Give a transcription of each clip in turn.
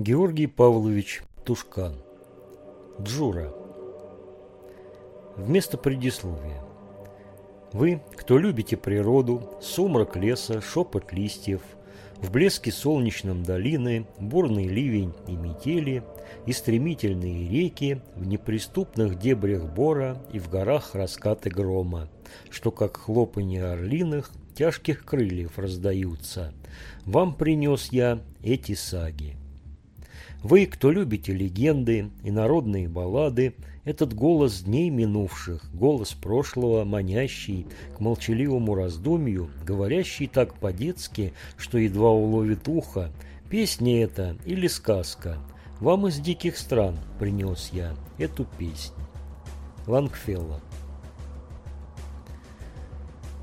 Георгий Павлович Тушкан. Джура. Вместо предисловия. Вы, кто любите природу, сумрак леса, шепот листьев, в блеске солнечном долины, бурный ливень и метели, и стремительные реки, в неприступных дебрях бора и в горах раскаты грома, что, как хлопанье орлиных, тяжких крыльев раздаются. Вам принес я эти саги. Вы, кто любите легенды и народные баллады, этот голос дней минувших, голос прошлого, манящий к молчаливому раздумью, говорящий так по-детски, что едва уловит ухо, песня это или сказка. Вам из диких стран принес я эту песню. Лангфелло.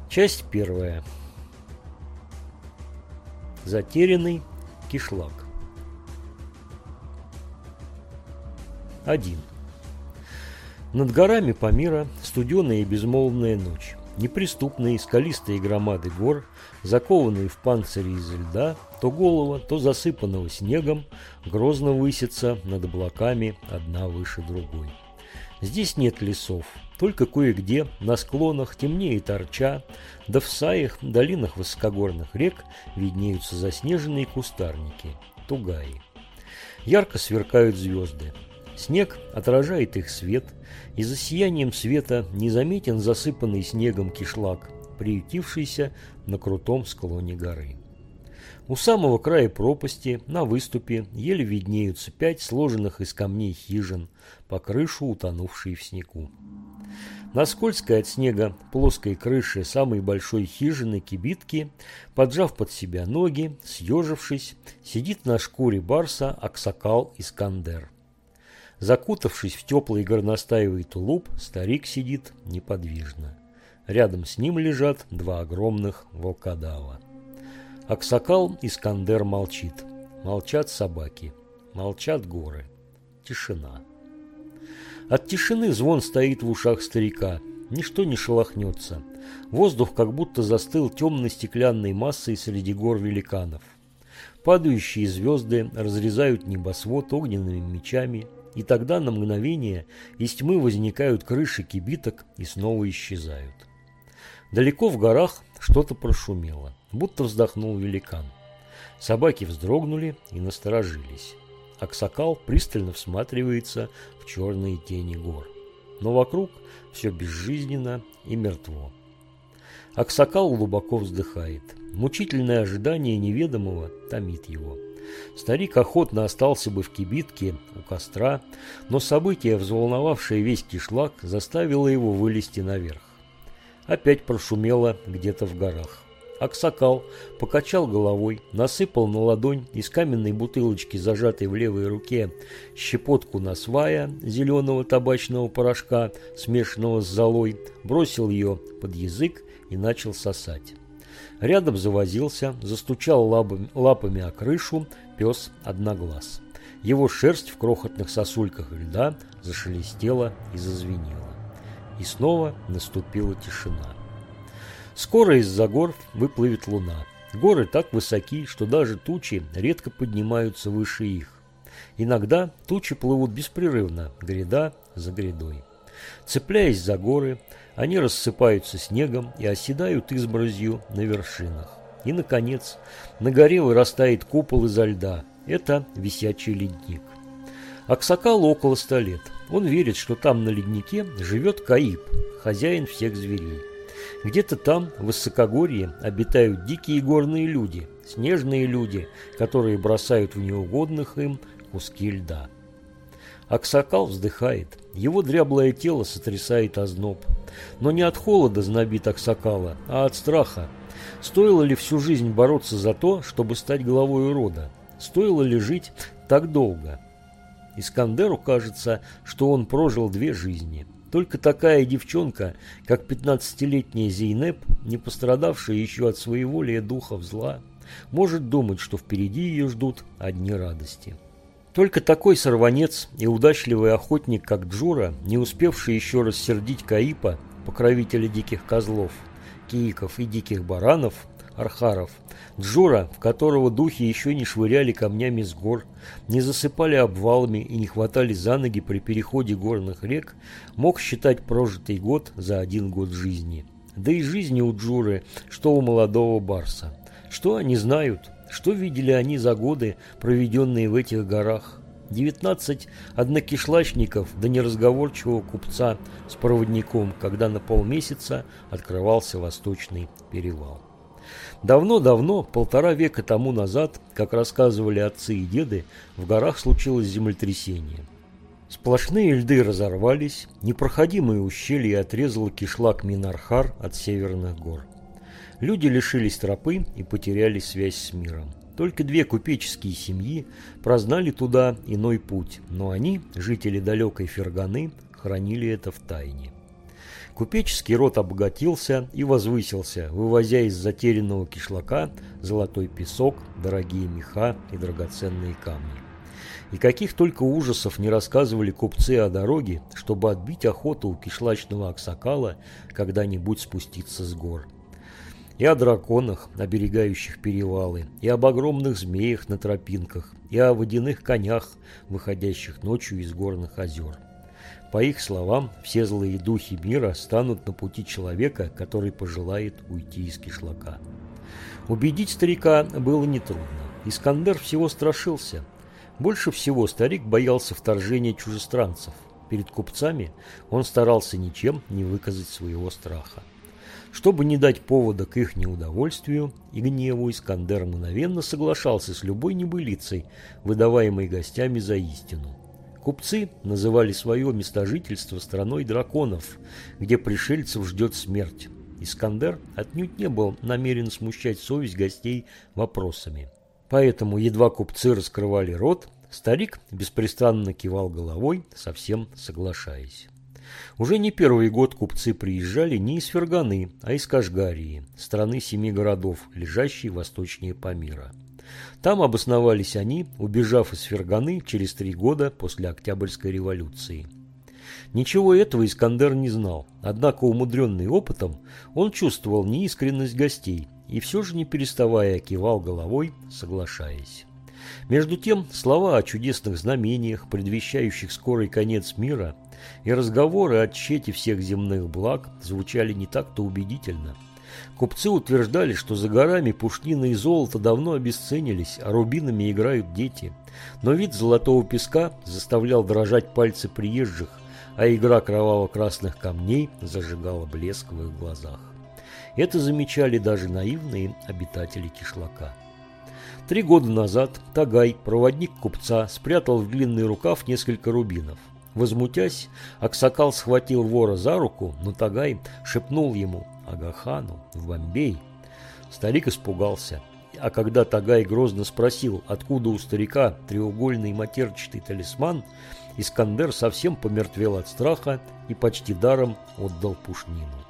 Часть первая. Затерянный кишлак. 1. Над горами Памира студеная и безмолвная ночь. Неприступные скалистые громады гор, закованные в панцири из льда, то голого, то засыпанного снегом, грозно высятся над облаками одна выше другой. Здесь нет лесов, только кое-где на склонах темнее торча, да в саях, долинах высокогорных рек виднеются заснеженные кустарники, тугаи. Ярко сверкают звезды, Снег отражает их свет, и за сиянием света незаметен засыпанный снегом кишлак, приютившийся на крутом склоне горы. У самого края пропасти, на выступе, еле виднеются пять сложенных из камней хижин, по крышу утонувшие в снегу. На скользкой от снега плоской крыше самой большой хижины кибитки, поджав под себя ноги, съежившись, сидит на шкуре барса Аксакал Искандер. Закутавшись в теплый горностаевый тулуп, старик сидит неподвижно. Рядом с ним лежат два огромных волкодава. Аксакал Искандер молчит. Молчат собаки. Молчат горы. Тишина. От тишины звон стоит в ушах старика. Ничто не шелохнется. Воздух как будто застыл темной стеклянной массой среди гор великанов. Падающие звезды разрезают небосвод огненными мечами – и тогда на мгновение из тьмы возникают крыши кибиток и снова исчезают. Далеко в горах что-то прошумело, будто вздохнул великан. Собаки вздрогнули и насторожились. Аксакал пристально всматривается в черные тени гор. Но вокруг все безжизненно и мертво. Аксакал глубоко вздыхает. Мучительное ожидание неведомого томит его. Старик охотно остался бы в кибитке у костра, но событие, взволновавшее весь кишлак, заставило его вылезти наверх. Опять прошумело где-то в горах. Аксакал покачал головой, насыпал на ладонь из каменной бутылочки, зажатой в левой руке, щепотку насвая зеленого табачного порошка, смешанного с золой, бросил ее под язык и начал сосать. Рядом завозился, застучал лапами, лапами о крышу пес Одноглаз. Его шерсть в крохотных сосульках льда зашелестела и зазвенела. И снова наступила тишина. Скоро из-за гор выплывет луна. Горы так высоки, что даже тучи редко поднимаются выше их. Иногда тучи плывут беспрерывно, гряда за грядой. Цепляясь за горы, они рассыпаются снегом и оседают изморозью на вершинах. И, наконец, на горе вырастает купол изо льда. Это висячий ледник. Аксакалу около ста лет. Он верит, что там на леднике живет Каиб, хозяин всех зверей. Где-то там, в высокогорье, обитают дикие горные люди, снежные люди, которые бросают в неугодных им куски льда. Аксакал вздыхает. Его дряблое тело сотрясает озноб. Но не от холода знобит Аксакала, а от страха. Стоило ли всю жизнь бороться за то, чтобы стать главой рода? Стоило ли жить так долго? Искандеру кажется, что он прожил две жизни. Только такая девчонка, как 15-летняя Зейнеп, не пострадавшая еще от своеволия духов зла, может думать, что впереди ее ждут одни радости. Только такой сорванец и удачливый охотник, как Джура, не успевший еще рассердить Каипа, покровителя диких козлов, кииков и диких баранов, архаров, Джура, в которого духи еще не швыряли камнями с гор, не засыпали обвалами и не хватали за ноги при переходе горных рек, мог считать прожитый год за один год жизни. Да и жизни у Джуры, что у молодого Барса. Что они знают? Что видели они за годы, проведенные в этих горах? 19 однокишлачников да неразговорчивого купца с проводником, когда на полмесяца открывался Восточный перевал. Давно-давно, полтора века тому назад, как рассказывали отцы и деды, в горах случилось землетрясение. Сплошные льды разорвались, непроходимые ущелья отрезало кишлак Минархар от северных гор. Люди лишились тропы и потеряли связь с миром. Только две купеческие семьи прознали туда иной путь, но они, жители далекой Ферганы, хранили это в тайне. Купеческий род обогатился и возвысился, вывозя из затерянного кишлака золотой песок, дорогие меха и драгоценные камни. И каких только ужасов не рассказывали купцы о дороге, чтобы отбить охоту у кишлачного аксакала когда-нибудь спуститься с гор. И о драконах, оберегающих перевалы, и об огромных змеях на тропинках, и о водяных конях, выходящих ночью из горных озер. По их словам, все злые духи мира станут на пути человека, который пожелает уйти из кишлака. Убедить старика было нетрудно. Искандер всего страшился. Больше всего старик боялся вторжения чужестранцев. Перед купцами он старался ничем не выказать своего страха. Чтобы не дать повода к их неудовольствию и гневу, Искандер мгновенно соглашался с любой небылицей, выдаваемой гостями за истину. Купцы называли свое местожительство страной драконов, где пришельцев ждет смерть. Искандер отнюдь не был намерен смущать совесть гостей вопросами. Поэтому едва купцы раскрывали рот, старик беспрестанно кивал головой, совсем соглашаясь. Уже не первый год купцы приезжали не из Ферганы, а из Кашгарии, страны семи городов, лежащей восточнее Памира. Там обосновались они, убежав из Ферганы через три года после Октябрьской революции. Ничего этого Искандер не знал, однако умудренный опытом, он чувствовал неискренность гостей и все же не переставая кивал головой, соглашаясь. Между тем, слова о чудесных знамениях, предвещающих скорый конец мира, и разговоры о тщете всех земных благ звучали не так-то убедительно – Купцы утверждали, что за горами пушнина и золото давно обесценились, а рубинами играют дети. Но вид золотого песка заставлял дрожать пальцы приезжих, а игра кроваво-красных камней зажигала блеск в их глазах. Это замечали даже наивные обитатели кишлака. Три года назад Тагай, проводник купца, спрятал в длинный рукав несколько рубинов. Возмутясь, Аксакал схватил вора за руку, но Тагай шепнул ему Агахану в Бомбей. Старик испугался. А когда Тагай грозно спросил, откуда у старика треугольный матерчатый талисман, Искандер совсем помертвел от страха и почти даром отдал пушнину.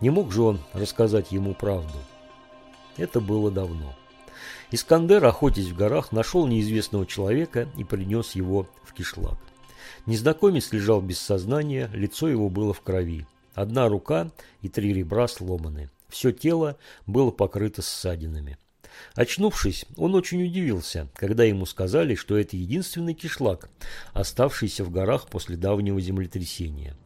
Не мог же он рассказать ему правду. Это было давно. Искандер, охотясь в горах, нашел неизвестного человека и принес его в кишлак. Незнакомец лежал без сознания, лицо его было в крови. Одна рука и три ребра сломаны. Все тело было покрыто ссадинами. Очнувшись, он очень удивился, когда ему сказали, что это единственный кишлак, оставшийся в горах после давнего землетрясения.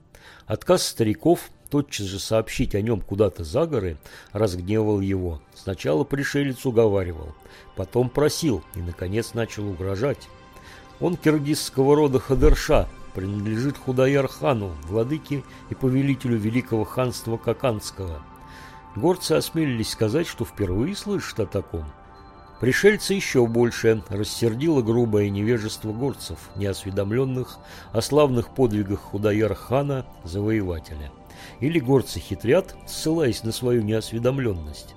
Отказ стариков тотчас же сообщить о нем куда-то за горы разгневал его. Сначала пришелец уговаривал, потом просил и, наконец, начал угрожать. Он киргизского рода Хадерша, принадлежит Худаяр-хану, владыке и повелителю великого ханства Каканского. Горцы осмелились сказать, что впервые слышат о таком. Пришельцы еще больше рассердило грубое невежество горцев, неосведомленных о славных подвигах Худаяр-хана, завоевателя. Или горцы хитрят, ссылаясь на свою неосведомленность.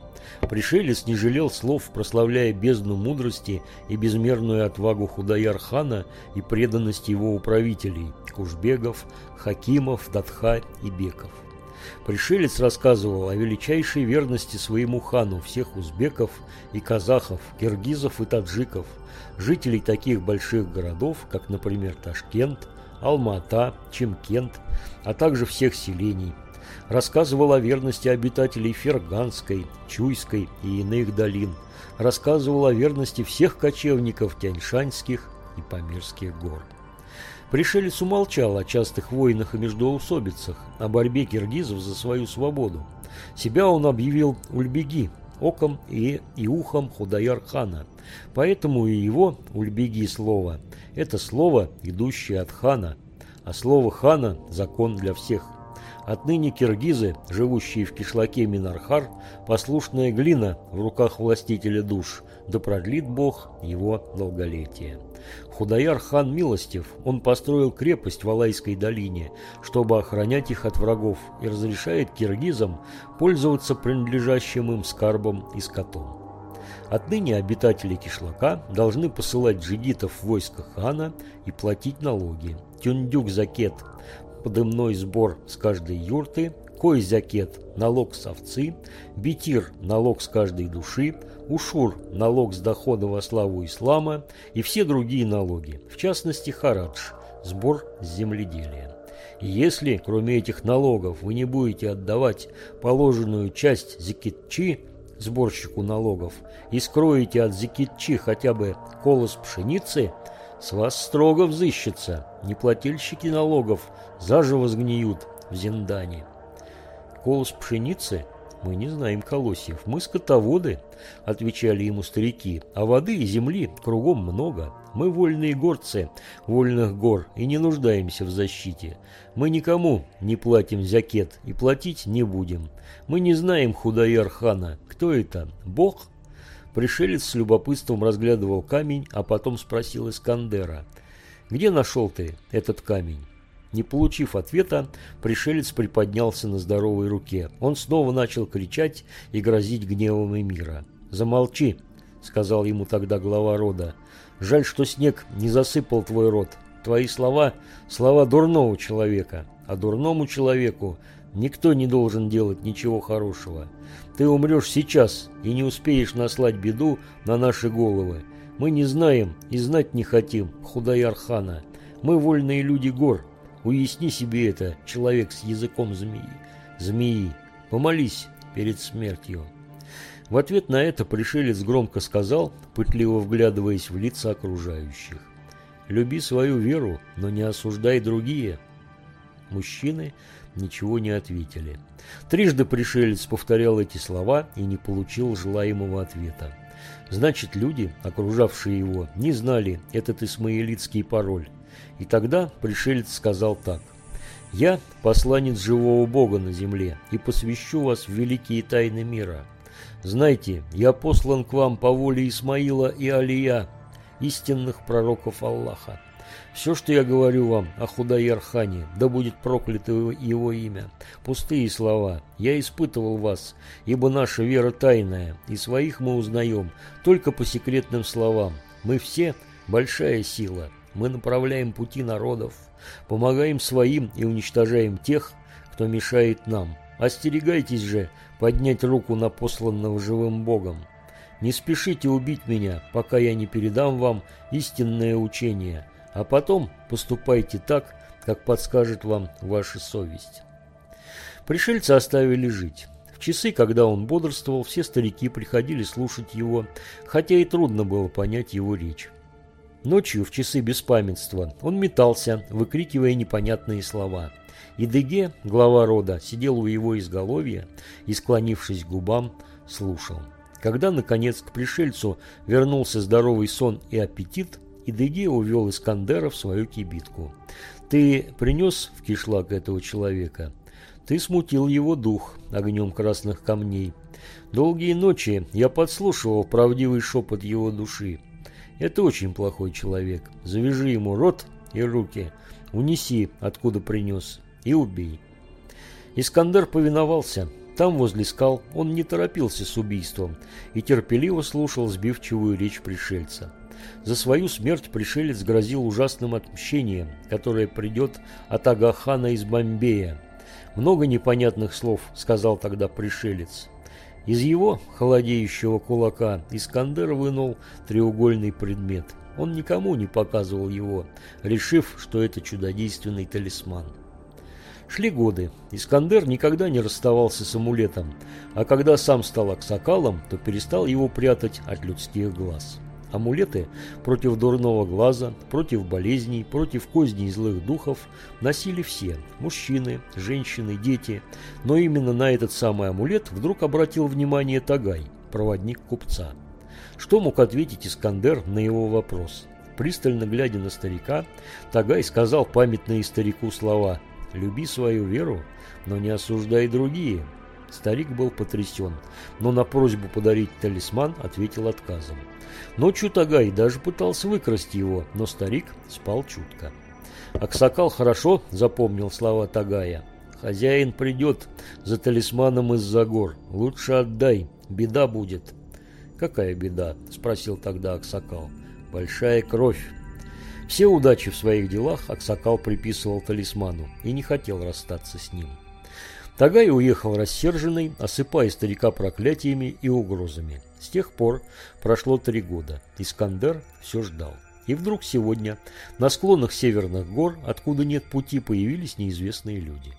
Пришелец не жалел слов, прославляя бездну мудрости и безмерную отвагу Худаяр-хана и преданность его управителей – Кушбегов, Хакимов, Датха и Беков. Пришелец рассказывал о величайшей верности своему хану всех узбеков и казахов, киргизов и таджиков, жителей таких больших городов, как, например, Ташкент, Алма-Ата, Чемкент, а также всех селений – рассказывал о верности обитателей Ферганской, Чуйской и иных долин, рассказывал о верности всех кочевников Тяньшанских и Памирских гор. Пришелец умолчал о частых войнах и междоусобицах, о борьбе киргизов за свою свободу. Себя он объявил Ульбеги, оком и, и ухом Худаяр-хана. Поэтому и его Ульбеги слово – это слово, идущее от хана, а слово хана – закон для всех. Отныне киргизы, живущие в кишлаке Минархар, послушная глина в руках властителя душ, да продлит Бог его долголетие. Худаяр хан милостив, он построил крепость в Алайской долине, чтобы охранять их от врагов, и разрешает киргизам пользоваться принадлежащим им скарбом и скотом. Отныне обитатели кишлака должны посылать джигитов в войско хана и платить налоги. Тюндюк закет – подымной сбор с каждой юрты, кой закет – налог с овцы, битир – налог с каждой души, Ушур – налог с дохода во славу ислама и все другие налоги, в частности харадж – сбор с земледелия. И если, кроме этих налогов, вы не будете отдавать положенную часть зикитчи сборщику налогов и скроете от зикитчи хотя бы колос пшеницы, с вас строго взыщется, неплательщики налогов заживо сгниют в Зиндане. Колос пшеницы – «Мы не знаем колосьев, мы скотоводы», — отвечали ему старики, «а воды и земли кругом много. Мы вольные горцы вольных гор и не нуждаемся в защите. Мы никому не платим зякет и платить не будем. Мы не знаем Худаяр-хана. Кто это? Бог?» Пришелец с любопытством разглядывал камень, а потом спросил Искандера, «Где нашел ты этот камень?» Не получив ответа, пришелец приподнялся на здоровой руке. Он снова начал кричать и грозить гневом мира. «Замолчи», — сказал ему тогда глава рода. «Жаль, что снег не засыпал твой рот. Твои слова — слова дурного человека, а дурному человеку никто не должен делать ничего хорошего. Ты умрешь сейчас и не успеешь наслать беду на наши головы. Мы не знаем и знать не хотим Худаяр-хана. Мы вольные люди гор, Уясни себе это, человек с языком змеи. Змеи, помолись перед смертью. В ответ на это пришелец громко сказал, пытливо вглядываясь в лица окружающих. «Люби свою веру, но не осуждай другие». Мужчины ничего не ответили. Трижды пришелец повторял эти слова и не получил желаемого ответа. Значит, люди, окружавшие его, не знали этот исмаилитский пароль. И тогда пришелец сказал так. «Я посланец живого Бога на земле и посвящу вас в великие тайны мира. Знайте, я послан к вам по воле Исмаила и Алия, истинных пророков Аллаха. Все, что я говорю вам о Худайар-хане, да будет проклято его имя. Пустые слова. Я испытывал вас, ибо наша вера тайная, и своих мы узнаем только по секретным словам. Мы все большая сила». Мы направляем пути народов, помогаем своим и уничтожаем тех, кто мешает нам. Остерегайтесь же поднять руку на посланного живым Богом. Не спешите убить меня, пока я не передам вам истинное учение, а потом поступайте так, как подскажет вам ваша совесть. Пришельца оставили жить. В часы, когда он бодрствовал, все старики приходили слушать его, хотя и трудно было понять его речь. Ночью, в часы беспамятства, он метался, выкрикивая непонятные слова. Идыге, глава рода, сидел у его изголовья и, склонившись к губам, слушал. Когда, наконец, к пришельцу вернулся здоровый сон и аппетит, Идыге увел Искандера в свою кибитку. «Ты принес в кишлак этого человека?» «Ты смутил его дух огнем красных камней. Долгие ночи я подслушивал правдивый шепот его души. Это очень плохой человек. Завяжи ему рот и руки, унеси, откуда принес, и убей. Искандер повиновался. Там, возле скал, он не торопился с убийством и терпеливо слушал сбивчивую речь пришельца. За свою смерть пришелец грозил ужасным отмщением, которое придет от Агахана из Бомбея. Много непонятных слов сказал тогда пришелец. Из его холодеющего кулака Искандер вынул треугольный предмет. Он никому не показывал его, решив, что это чудодейственный талисман. Шли годы. Искандер никогда не расставался с амулетом, а когда сам стал аксакалом, то перестал его прятать от людских глаз. Амулеты против дурного глаза, против болезней, против козней злых духов носили все – мужчины, женщины, дети. Но именно на этот самый амулет вдруг обратил внимание Тагай, проводник купца. Что мог ответить Искандер на его вопрос? Пристально глядя на старика, Тагай сказал памятные старику слова «Люби свою веру, но не осуждай другие». Старик был потрясен, но на просьбу подарить талисман ответил отказом. Ночью Тагай даже пытался выкрасть его, но старик спал чутко. Аксакал хорошо запомнил слова Тагая. «Хозяин придет за талисманом из-за гор. Лучше отдай, беда будет». «Какая беда?» – спросил тогда Аксакал. «Большая кровь». Все удачи в своих делах Аксакал приписывал талисману и не хотел расстаться с ним. Тагай уехал рассерженный, осыпая старика проклятиями и угрозами. С тех пор прошло три года. Искандер все ждал. И вдруг сегодня на склонах северных гор, откуда нет пути, появились неизвестные люди.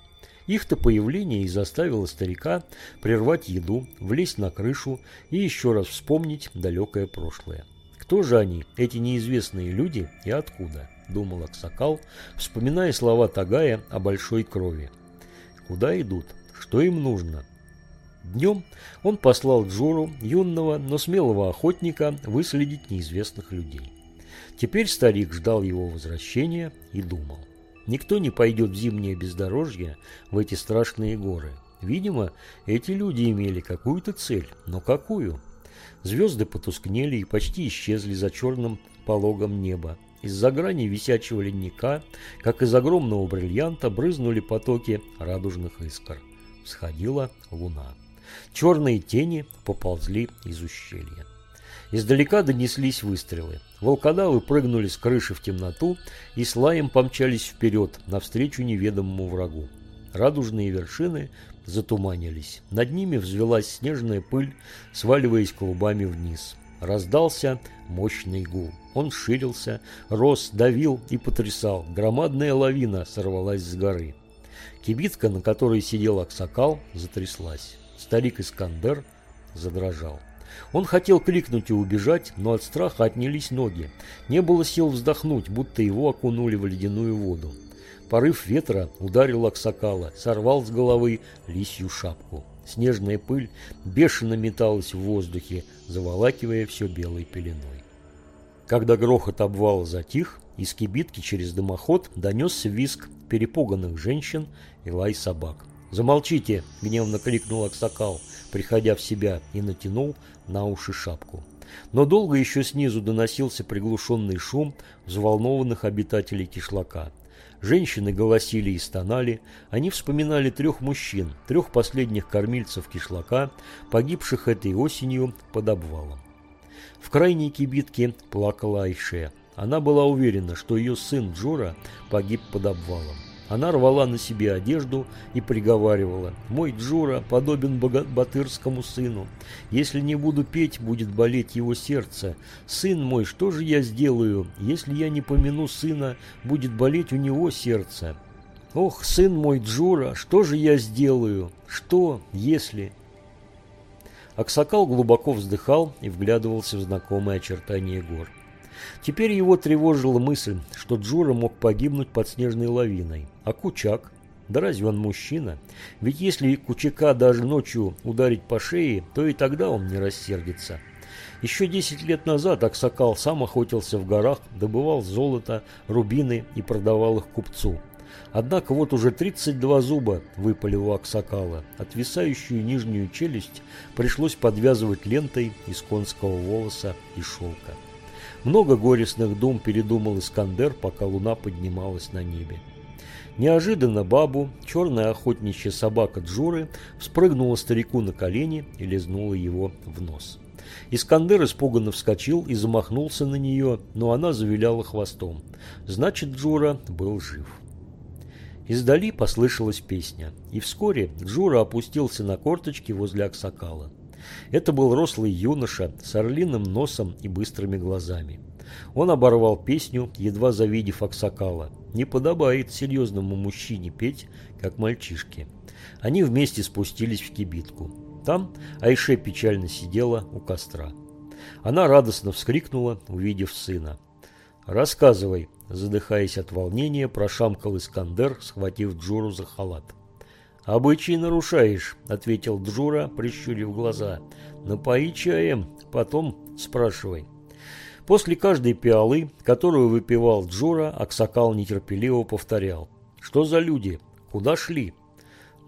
Их-то появление и заставило старика прервать еду, влезть на крышу и еще раз вспомнить далекое прошлое. Кто же они, эти неизвестные люди и откуда? Думал Аксакал, вспоминая слова Тагая о большой крови. Куда идут? Что им нужно? Днем он послал Джору, юного, но смелого охотника, выследить неизвестных людей. Теперь старик ждал его возвращения и думал. Никто не пойдет в зимнее бездорожье в эти страшные горы. Видимо, эти люди имели какую-то цель, но какую? Звезды потускнели и почти исчезли за черным пологом неба. Из-за грани висячего ледника, как из огромного бриллианта, брызнули потоки радужных искр. Всходила луна. Черные тени поползли из ущелья. Издалека донеслись выстрелы. Волкодавы прыгнули с крыши в темноту и с лаем помчались вперед, навстречу неведомому врагу. Радужные вершины затуманились. Над ними взвелась снежная пыль, сваливаясь клубами вниз. Раздался мощный гул. Он ширился, рос, давил и потрясал. Громадная лавина сорвалась с горы. Кибитка, на которой сидел Аксакал, затряслась. Старик Искандер задрожал. Он хотел крикнуть и убежать, но от страха отнялись ноги. Не было сил вздохнуть, будто его окунули в ледяную воду. Порыв ветра ударил Аксакала, сорвал с головы лисью шапку. Снежная пыль бешено металась в воздухе, заволакивая все белой пеленой. Когда грохот обвала затих, из кибитки через дымоход донесся визг перепуганных женщин и лай собак. «Замолчите!» – гневно крикнул Аксакал, приходя в себя, и натянул на уши шапку. Но долго еще снизу доносился приглушенный шум взволнованных обитателей кишлака. Женщины голосили и стонали, они вспоминали трех мужчин, трех последних кормильцев кишлака, погибших этой осенью под обвалом. В крайней кибитке плакала Айше. Она была уверена, что ее сын Джора погиб под обвалом. Она рвала на себе одежду и приговаривала, «Мой Джура подобен батырскому сыну. Если не буду петь, будет болеть его сердце. Сын мой, что же я сделаю? Если я не помяну сына, будет болеть у него сердце». «Ох, сын мой Джура, что же я сделаю? Что, если...» Аксакал глубоко вздыхал и вглядывался в знакомые очертания гор. Теперь его тревожила мысль, что Джура мог погибнуть под снежной лавиной. А Кучак? Да разве он мужчина? Ведь если Кучака даже ночью ударить по шее, то и тогда он не рассердится. Еще 10 лет назад Аксакал сам охотился в горах, добывал золото, рубины и продавал их купцу. Однако вот уже 32 зуба выпали у Аксакала. Отвисающую нижнюю челюсть пришлось подвязывать лентой из конского волоса и шелка. Много горестных дум передумал Искандер, пока луна поднималась на небе. Неожиданно бабу, черная охотничья собака Джуры, спрыгнула старику на колени и лизнула его в нос. Искандер испуганно вскочил и замахнулся на нее, но она завиляла хвостом. Значит, Джура был жив. Издали послышалась песня, и вскоре Джура опустился на корточки возле Аксакала. Это был рослый юноша с орлиным носом и быстрыми глазами. Он оборвал песню, едва завидев Аксакала. Не подобает серьезному мужчине петь, как мальчишке. Они вместе спустились в кибитку. Там Айше печально сидела у костра. Она радостно вскрикнула, увидев сына. «Рассказывай», – задыхаясь от волнения, прошамкал Искандер, схватив Джуру за халат. «Обычай нарушаешь», – ответил Джура, прищурив глаза. «Напои чаем, потом спрашивай». После каждой пиалы, которую выпивал Джура, Аксакал нетерпеливо повторял. «Что за люди? Куда шли?»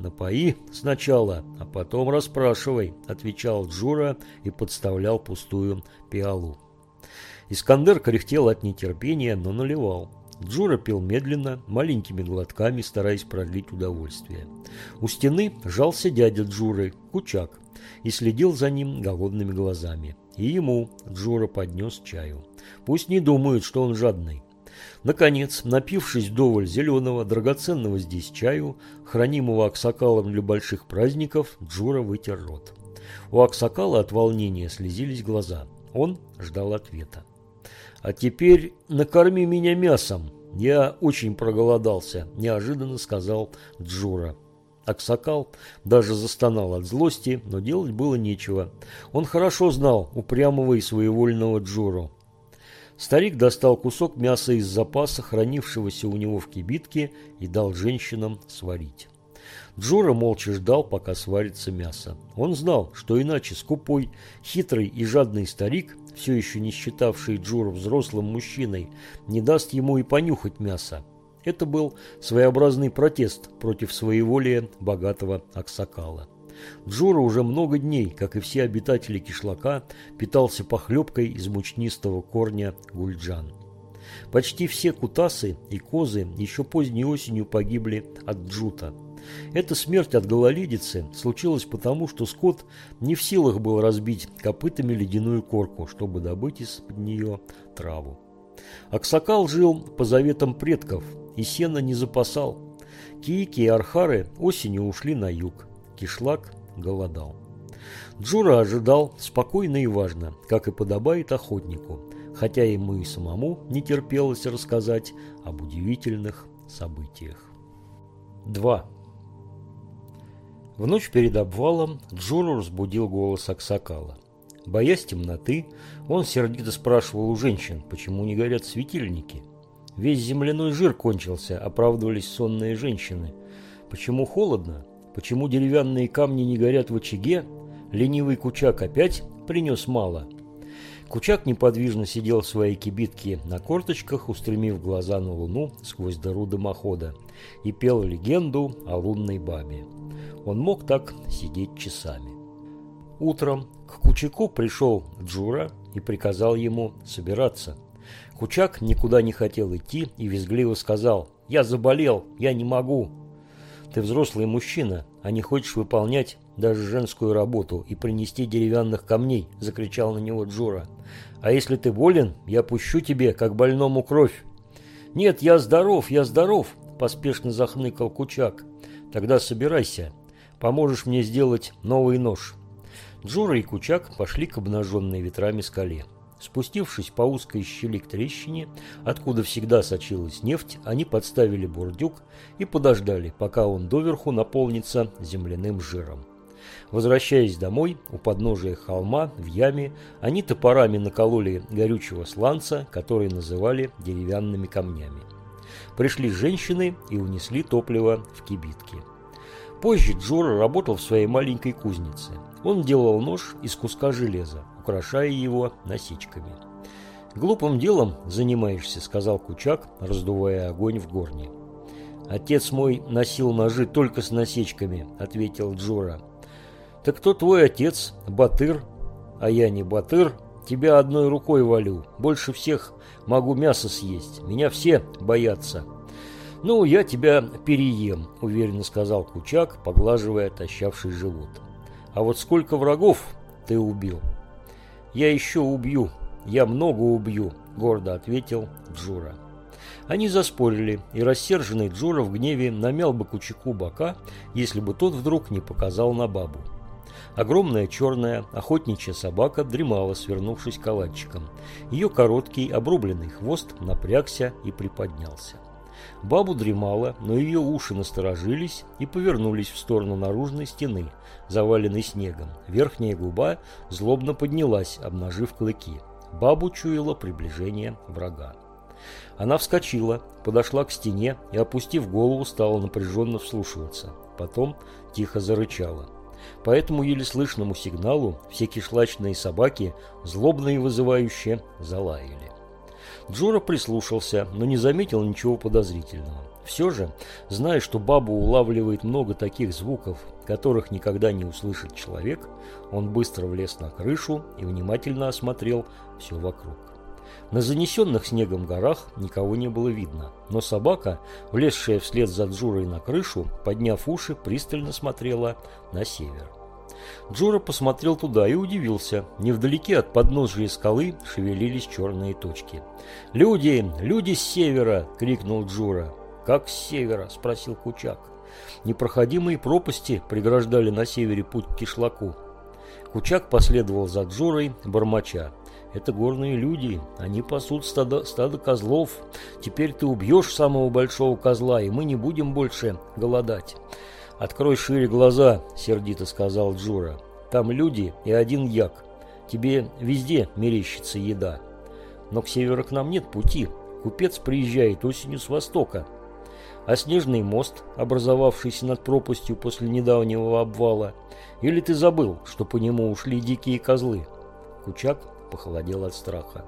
«Напои сначала, а потом расспрашивай», – отвечал Джура и подставлял пустую пиалу. Искандер кряхтел от нетерпения, но наливал. Джура пил медленно, маленькими глотками, стараясь продлить удовольствие. У стены жался дядя Джуры, Кучак, и следил за ним голодными глазами. И ему Джура поднес чаю. Пусть не думают, что он жадный. Наконец, напившись вдоволь зеленого, драгоценного здесь чаю, хранимого Аксакалом для больших праздников, Джура вытер рот. У Аксакала от волнения слезились глаза. Он ждал ответа. «А теперь накорми меня мясом. Я очень проголодался», – неожиданно сказал Джура. Аксакал даже застонал от злости, но делать было нечего. Он хорошо знал упрямого и своевольного Джуру. Старик достал кусок мяса из запаса, хранившегося у него в кибитке, и дал женщинам сварить. Джура молча ждал, пока сварится мясо. Он знал, что иначе скупой, хитрый и жадный старик все еще не считавший Джура взрослым мужчиной, не даст ему и понюхать мясо. Это был своеобразный протест против своеволия богатого Аксакала. Джура уже много дней, как и все обитатели кишлака, питался похлебкой из мучнистого корня гульджан. Почти все кутасы и козы еще поздней осенью погибли от джута – эта смерть от гололедицы случилась потому, что скот не в силах был разбить копытами ледяную корку, чтобы добыть из-под нее траву. Аксакал жил по заветам предков и сена не запасал. Киики и архары осенью ушли на юг. Кишлак голодал. Джура ожидал спокойно и важно, как и подобает охотнику, хотя ему и самому не терпелось рассказать об удивительных событиях. 2. В ночь перед обвалом Джуру разбудил голос Аксакала. Боясь темноты, он сердито спрашивал у женщин, почему не горят светильники. Весь земляной жир кончился, оправдывались сонные женщины. Почему холодно? Почему деревянные камни не горят в очаге? Ленивый Кучак опять принес мало. Кучак неподвижно сидел в своей кибитке на корточках, устремив глаза на луну сквозь дыру дымохода, и пел легенду о лунной бабе. Он мог так сидеть часами. Утром к Кучаку пришел Джура и приказал ему собираться. Кучак никуда не хотел идти и визгливо сказал «Я заболел, я не могу». «Ты взрослый мужчина, а не хочешь выполнять даже женскую работу и принести деревянных камней», – закричал на него Джура. «А если ты болен, я пущу тебе, как больному, кровь». «Нет, я здоров, я здоров», – поспешно захныкал Кучак. «Тогда собирайся, Поможешь мне сделать новый нож». Джура и Кучак пошли к обнаженной ветрами скале. Спустившись по узкой щели к трещине, откуда всегда сочилась нефть, они подставили бурдюк и подождали, пока он доверху наполнится земляным жиром. Возвращаясь домой, у подножия холма, в яме, они топорами накололи горючего сланца, который называли деревянными камнями. Пришли женщины и унесли топливо в кибитки. Позже Джора работал в своей маленькой кузнице. Он делал нож из куска железа, украшая его насечками. «Глупым делом занимаешься», — сказал Кучак, раздувая огонь в горне. «Отец мой носил ножи только с насечками», — ответил Джора. «Так кто твой отец? Батыр?» «А я не Батыр. Тебя одной рукой валю. Больше всех могу мясо съесть. Меня все боятся». «Ну, я тебя переем», – уверенно сказал Кучак, поглаживая отощавший живот. «А вот сколько врагов ты убил?» «Я еще убью. Я много убью», – гордо ответил Джура. Они заспорили, и рассерженный Джура в гневе намял бы Кучаку бока, если бы тот вдруг не показал на бабу. Огромная черная охотничья собака дремала, свернувшись калачиком. Ее короткий обрубленный хвост напрягся и приподнялся. Бабу дремала, но ее уши насторожились и повернулись в сторону наружной стены, заваленной снегом. Верхняя губа злобно поднялась, обнажив клыки. Бабу чуяла приближение врага. Она вскочила, подошла к стене и, опустив голову, стала напряженно вслушиваться. Потом тихо зарычала. По этому еле слышному сигналу все кишлачные собаки, злобно и вызывающе, залаяли. Джура прислушался, но не заметил ничего подозрительного. Все же, зная, что баба улавливает много таких звуков, которых никогда не услышит человек, он быстро влез на крышу и внимательно осмотрел все вокруг. На занесенных снегом горах никого не было видно, но собака, влезшая вслед за Джурой на крышу, подняв уши, пристально смотрела на север. Джура посмотрел туда и удивился. Невдалеке от подножия скалы шевелились черные точки. «Люди! Люди с севера!» – крикнул Джура. «Как с севера?» – спросил Кучак. Непроходимые пропасти преграждали на севере путь к кишлаку. Кучак последовал за Джурой, бормоча. Это горные люди, они пасут стадо, стадо козлов. Теперь ты убьешь самого большого козла, и мы не будем больше голодать. Открой шире глаза, сердито сказал Джура. Там люди и один як. Тебе везде мерещится еда. Но к северу к нам нет пути. Купец приезжает осенью с востока. А снежный мост, образовавшийся над пропастью после недавнего обвала, или ты забыл, что по нему ушли дикие козлы? Кучак похолодел от страха.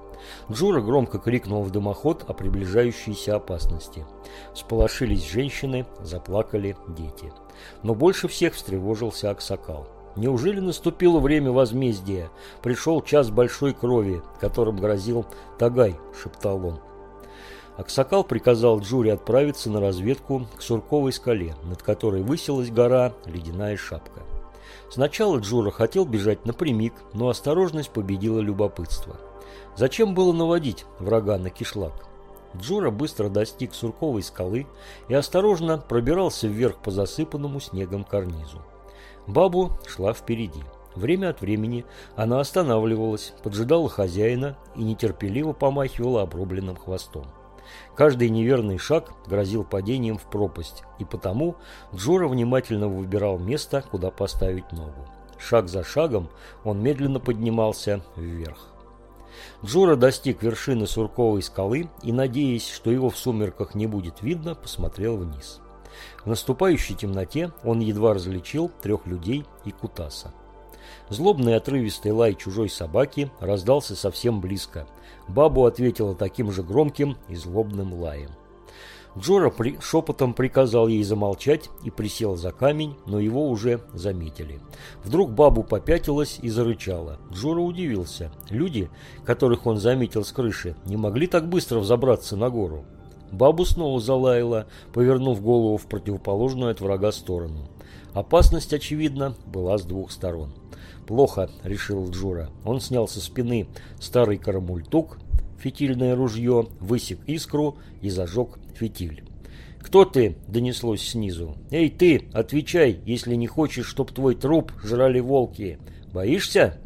Джура громко крикнул в дымоход о приближающейся опасности. Сполошились женщины, заплакали дети. Но больше всех встревожился Аксакал. Неужели наступило время возмездия? Пришел час большой крови, которым грозил Тагай, шептал он. Аксакал приказал Джуре отправиться на разведку к Сурковой скале, над которой высилась гора Ледяная Шапка. Сначала Джура хотел бежать напрямик, но осторожность победила любопытство. Зачем было наводить врага на кишлак? Джура быстро достиг сурковой скалы и осторожно пробирался вверх по засыпанному снегом карнизу. Бабу шла впереди. Время от времени она останавливалась, поджидала хозяина и нетерпеливо помахивала обрубленным хвостом. Каждый неверный шаг грозил падением в пропасть, и потому Джора внимательно выбирал место, куда поставить ногу. Шаг за шагом он медленно поднимался вверх. Джора достиг вершины сурковой скалы и, надеясь, что его в сумерках не будет видно, посмотрел вниз. В наступающей темноте он едва различил трех людей и Кутаса. Злобный отрывистый лай чужой собаки раздался совсем близко. Бабу ответила таким же громким и злобным лаем. Джора при... шепотом приказал ей замолчать и присел за камень, но его уже заметили. Вдруг бабу попятилась и зарычала. Джора удивился. Люди, которых он заметил с крыши, не могли так быстро взобраться на гору. Бабу снова залаяла, повернув голову в противоположную от врага сторону. Опасность, очевидно, была с двух сторон. «Плохо», — решил Джура. Он снял со спины старый карамультук, фитильное ружье, высек искру и зажег фитиль. «Кто ты?» – донеслось снизу. «Эй, ты, отвечай, если не хочешь, чтоб твой труп жрали волки. Боишься?»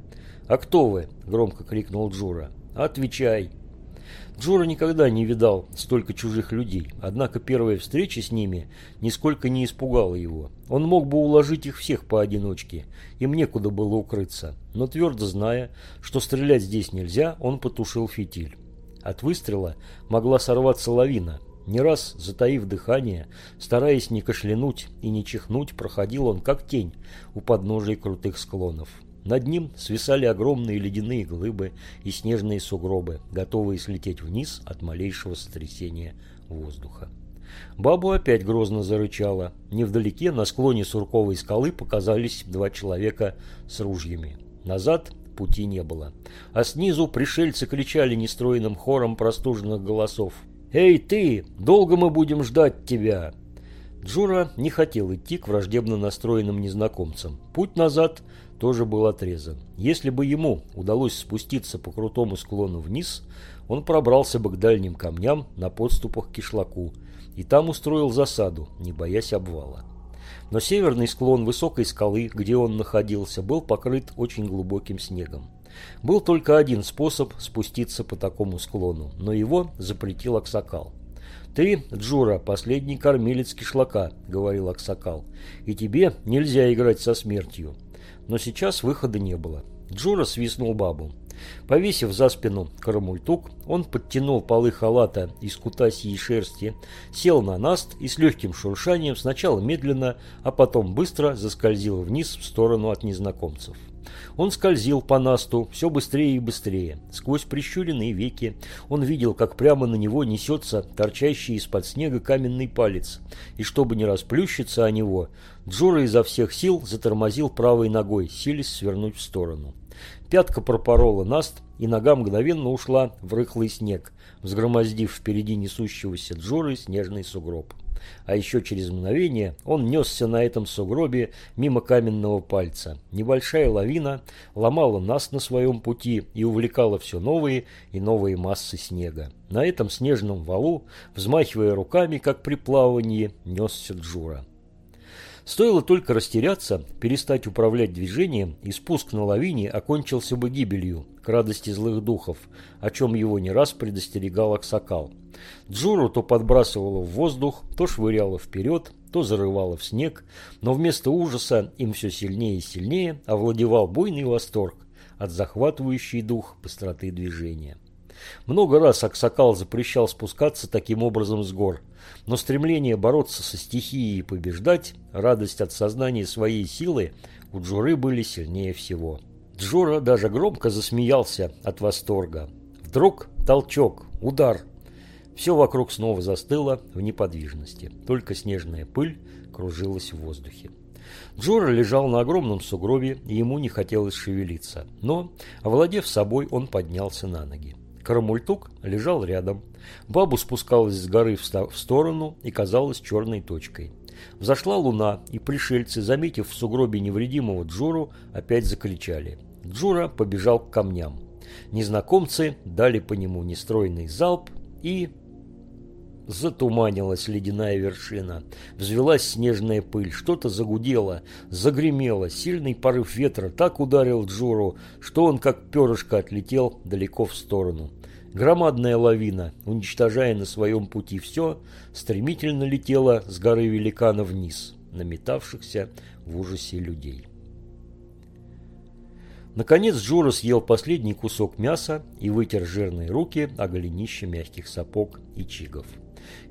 «А кто вы?» – громко крикнул Джура. «Отвечай». Джора никогда не видал столько чужих людей, однако первая встреча с ними нисколько не испугала его. Он мог бы уложить их всех поодиночке, им некуда было укрыться, но твердо зная, что стрелять здесь нельзя, он потушил фитиль. От выстрела могла сорваться лавина. Не раз, затаив дыхание, стараясь не кашлянуть и не чихнуть, проходил он как тень у подножия крутых склонов. Над ним свисали огромные ледяные глыбы и снежные сугробы, готовые слететь вниз от малейшего сотрясения воздуха. Бабу опять грозно зарычала. Невдалеке, на склоне сурковой скалы, показались два человека с ружьями. Назад пути не было. А снизу пришельцы кричали нестроенным хором простуженных голосов. «Эй, ты! Долго мы будем ждать тебя!» Джура не хотел идти к враждебно настроенным незнакомцам. Путь назад тоже был отрезан. Если бы ему удалось спуститься по крутому склону вниз, он пробрался бы к дальним камням на подступах к кишлаку и там устроил засаду, не боясь обвала. Но северный склон высокой скалы, где он находился, был покрыт очень глубоким снегом. Был только один способ спуститься по такому склону, но его запретил Аксакал. «Ты, Джура, последний кормилец кишлака», — говорил Аксакал, — «и тебе нельзя играть со смертью». Но сейчас выхода не было. Джура свистнул бабу. Повесив за спину карамультук, он подтянул полы халата из кутасьей шерсти, сел на наст и с легким шуршанием сначала медленно, а потом быстро заскользил вниз в сторону от незнакомцев. Он скользил по насту все быстрее и быстрее. Сквозь прищуренные веки он видел, как прямо на него несется торчащий из-под снега каменный палец. И чтобы не расплющиться о него, Джура изо всех сил затормозил правой ногой, силясь свернуть в сторону. Пятка пропорола наст, и нога мгновенно ушла в рыхлый снег, взгромоздив впереди несущегося Джуры снежный сугроб а еще через мгновение он несся на этом сугробе мимо каменного пальца. Небольшая лавина ломала нас на своем пути и увлекала все новые и новые массы снега. На этом снежном валу, взмахивая руками, как при плавании, несся Джура. Стоило только растеряться, перестать управлять движением, и спуск на лавине окончился бы гибелью, к радости злых духов, о чем его не раз предостерегал Аксакал. Джуру то подбрасывало в воздух, то швыряло вперед, то зарывало в снег, но вместо ужаса им все сильнее и сильнее овладевал буйный восторг от захватывающей дух быстроты движения. Много раз Аксакал запрещал спускаться таким образом с гор, но стремление бороться со стихией и побеждать, радость от сознания своей силы у Джуры были сильнее всего. Джура даже громко засмеялся от восторга. Вдруг толчок, удар. Все вокруг снова застыло в неподвижности, только снежная пыль кружилась в воздухе. Джора лежал на огромном сугробе, и ему не хотелось шевелиться. Но, овладев собой, он поднялся на ноги. Карамультук лежал рядом. Бабу спускалась с горы в сторону и казалась черной точкой. Взошла луна, и пришельцы, заметив в сугробе невредимого Джуру, опять закричали. Джура побежал к камням. Незнакомцы дали по нему нестройный залп и... Затуманилась ледяная вершина, взвелась снежная пыль, что-то загудело, загремело, сильный порыв ветра так ударил Джуру, что он как перышко отлетел далеко в сторону. Громадная лавина, уничтожая на своем пути все, стремительно летела с горы великана вниз, наметавшихся в ужасе людей. Наконец Джура съел последний кусок мяса и вытер жирные руки о голенище мягких сапог и чигов.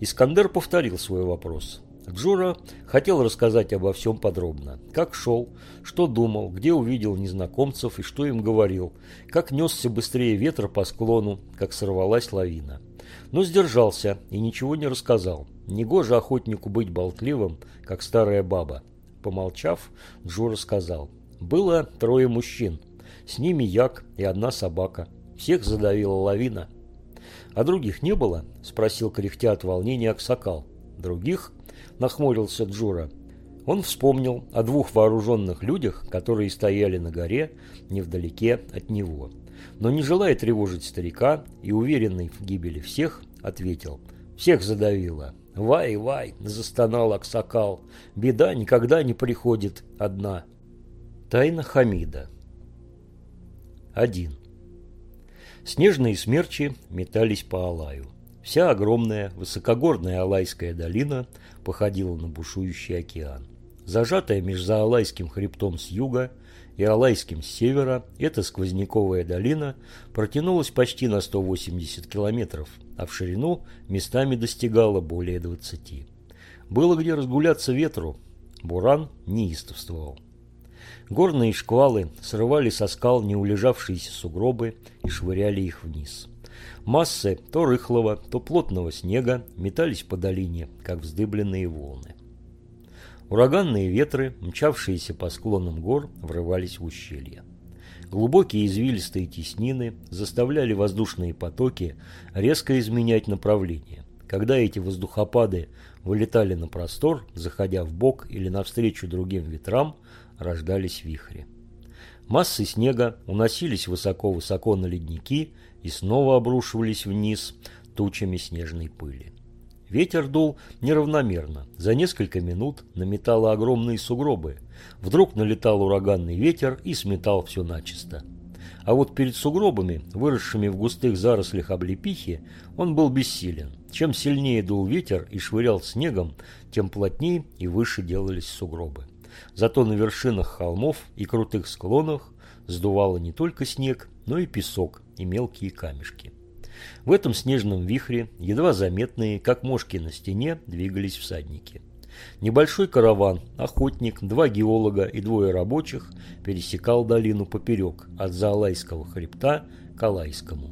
Искандер повторил свой вопрос. Джура хотел рассказать обо всем подробно. Как шел, что думал, где увидел незнакомцев и что им говорил, как несся быстрее ветра по склону, как сорвалась лавина. Но сдержался и ничего не рассказал. Негоже охотнику быть болтливым, как старая баба. Помолчав, Джура сказал. Было трое мужчин. С ними як и одна собака. Всех задавила лавина. «А других не было?» – спросил кряхтя от волнения Аксакал. «Других?» – нахмурился Джура. Он вспомнил о двух вооруженных людях, которые стояли на горе невдалеке от него. Но не желая тревожить старика и уверенный в гибели всех, ответил. «Всех задавило». «Вай, вай!» – застонал Аксакал. «Беда никогда не приходит одна». Тайна Хамида. Один. Снежные смерчи метались по Алаю. Вся огромная, высокогорная Алайская долина походила на бушующий океан. Зажатая между Заалайским хребтом с юга и Алайским с севера, эта сквозняковая долина протянулась почти на 180 километров, а в ширину местами достигала более 20. Было где разгуляться ветру. Буран неистовствовал. Горные шквалы срывали со скал неулежавшиеся сугробы и швыряли их вниз. Массы то рыхлого, то плотного снега метались по долине, как вздыбленные волны. Ураганные ветры, мчавшиеся по склонам гор, врывались в ущелья. Глубокие извилистые теснины заставляли воздушные потоки резко изменять направление. Когда эти воздухопады вылетали на простор, заходя в бок или навстречу другим ветрам, рождались вихри. Массы снега уносились высоко-высоко на ледники и снова обрушивались вниз тучами снежной пыли. Ветер дул неравномерно. За несколько минут наметало огромные сугробы. Вдруг налетал ураганный ветер и сметал все начисто. А вот перед сугробами, выросшими в густых зарослях облепихи, он был бессилен. Чем сильнее дул ветер и швырял снегом, тем плотнее и выше делались сугробы. Зато на вершинах холмов и крутых склонах сдувало не только снег, но и песок и мелкие камешки. В этом снежном вихре, едва заметные, как мошки на стене, двигались всадники. Небольшой караван, охотник, два геолога и двое рабочих пересекал долину поперек, от Заалайского хребта к Алайскому.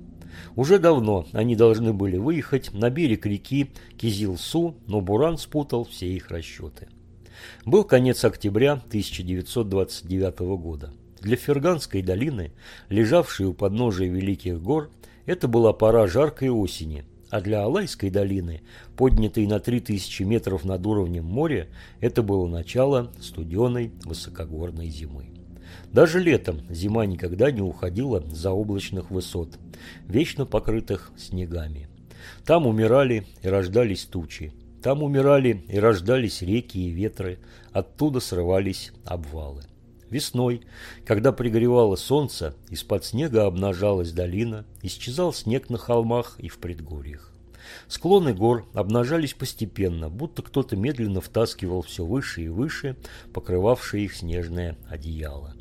Уже давно они должны были выехать на берег реки Кизилсу, но Буран спутал все их расчеты. Был конец октября 1929 года. Для Ферганской долины, лежавшей у подножия Великих гор, это была пора жаркой осени, а для Алайской долины, поднятой на 3000 метров над уровнем моря, это было начало студеной высокогорной зимы. Даже летом зима никогда не уходила за облачных высот, вечно покрытых снегами. Там умирали и рождались тучи, там умирали и рождались реки и ветры, оттуда срывались обвалы. Весной, когда пригревало солнце, из-под снега обнажалась долина, исчезал снег на холмах и в предгорьях. Склоны гор обнажались постепенно, будто кто-то медленно втаскивал все выше и выше, покрывавшее их снежное одеяло.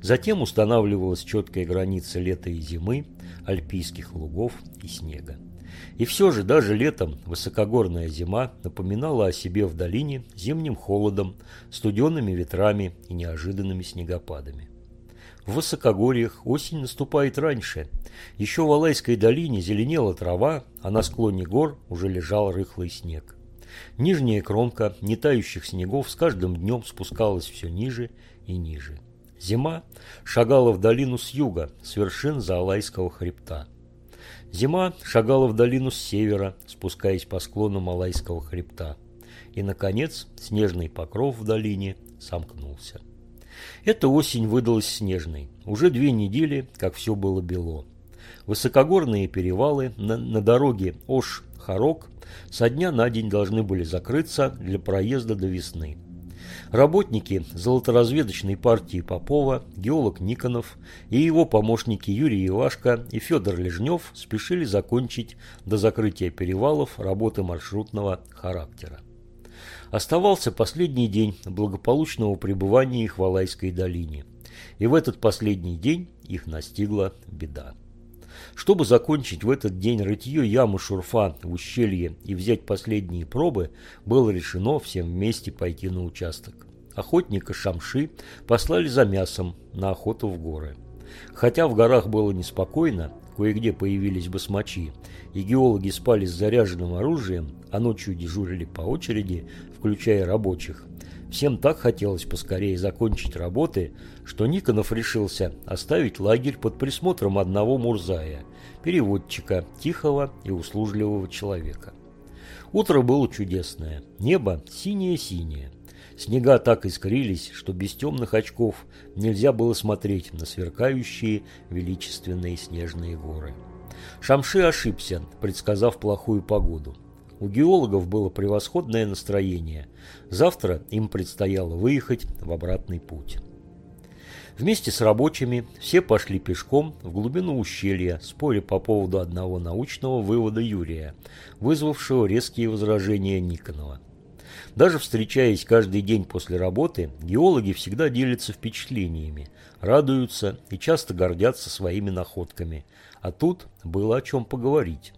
Затем устанавливалась четкая граница лета и зимы, альпийских лугов и снега. И все же даже летом высокогорная зима напоминала о себе в долине зимним холодом, студенными ветрами и неожиданными снегопадами. В высокогорьях осень наступает раньше. Еще в Алайской долине зеленела трава, а на склоне гор уже лежал рыхлый снег. Нижняя кромка нетающих снегов с каждым днем спускалась все ниже и ниже. Зима шагала в долину с юга, с вершин Заалайского хребта. Зима шагала в долину с севера, спускаясь по склону Малайского хребта. И, наконец, снежный покров в долине сомкнулся. Эта осень выдалась снежной. Уже две недели, как все было бело. Высокогорные перевалы на, на дороге Ош-Харок со дня на день должны были закрыться для проезда до весны. Работники золоторазведочной партии Попова, геолог Никонов и его помощники Юрий Ивашко и Федор Лежнев спешили закончить до закрытия перевалов работы маршрутного характера. Оставался последний день благополучного пребывания их в Алайской долине. И в этот последний день их настигла беда. Чтобы закончить в этот день рытье ямы шурфа в ущелье и взять последние пробы, было решено всем вместе пойти на участок. Охотника Шамши послали за мясом на охоту в горы. Хотя в горах было неспокойно, кое-где появились басмачи, и геологи спали с заряженным оружием, а ночью дежурили по очереди, включая рабочих. Всем так хотелось поскорее закончить работы, что Никонов решился оставить лагерь под присмотром одного Мурзая, переводчика, тихого и услужливого человека. Утро было чудесное, небо синее-синее. Снега так искрились, что без темных очков нельзя было смотреть на сверкающие величественные снежные горы. Шамши ошибся, предсказав плохую погоду. У геологов было превосходное настроение. Завтра им предстояло выехать в обратный путь. Вместе с рабочими все пошли пешком в глубину ущелья, споря по поводу одного научного вывода Юрия, вызвавшего резкие возражения Никонова. Даже встречаясь каждый день после работы, геологи всегда делятся впечатлениями, радуются и часто гордятся своими находками. А тут было о чем поговорить.